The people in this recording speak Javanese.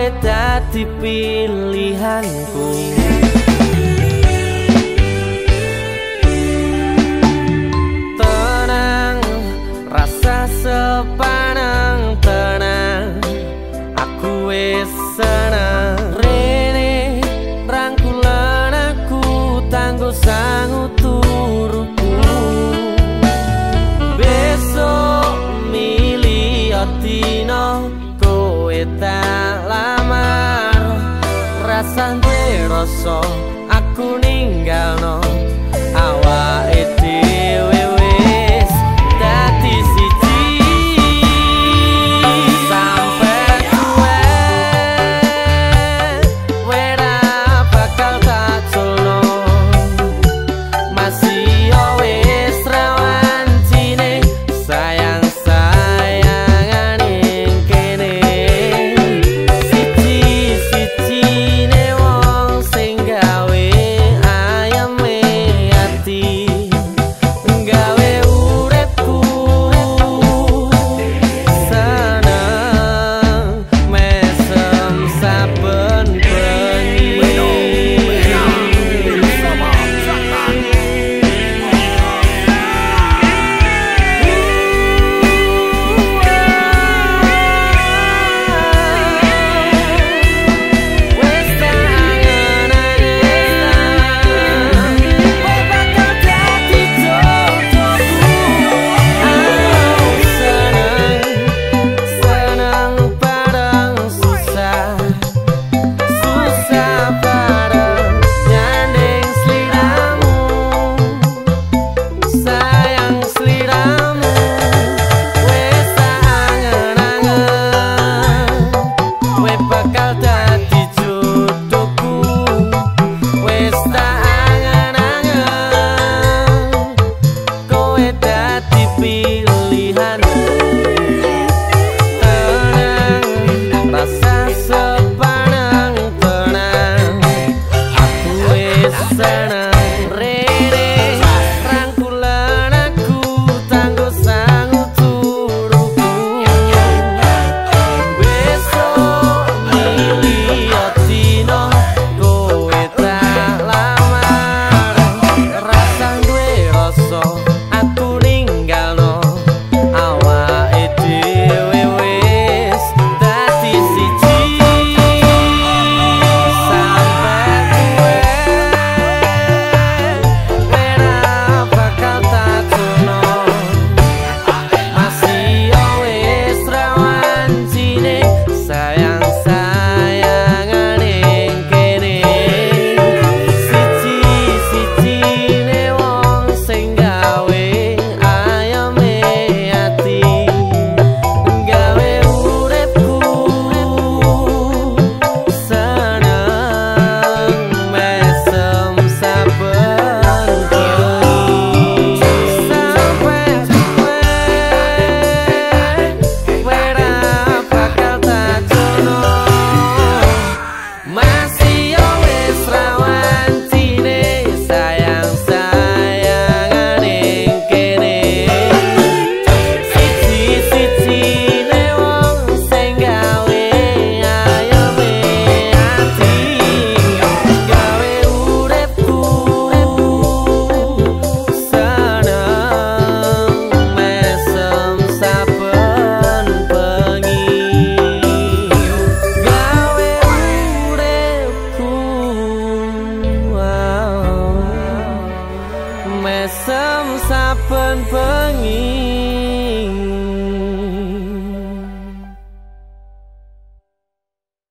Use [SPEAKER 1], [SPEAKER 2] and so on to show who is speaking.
[SPEAKER 1] Kowe dati pilihanku. Tenang rasa sepanang tenang Aku wes senang Rene rangkulan aku tangguh milih otino kowe tak lamar. Rasante rasa aku ninggal no Awak dewe mesem saben bengi.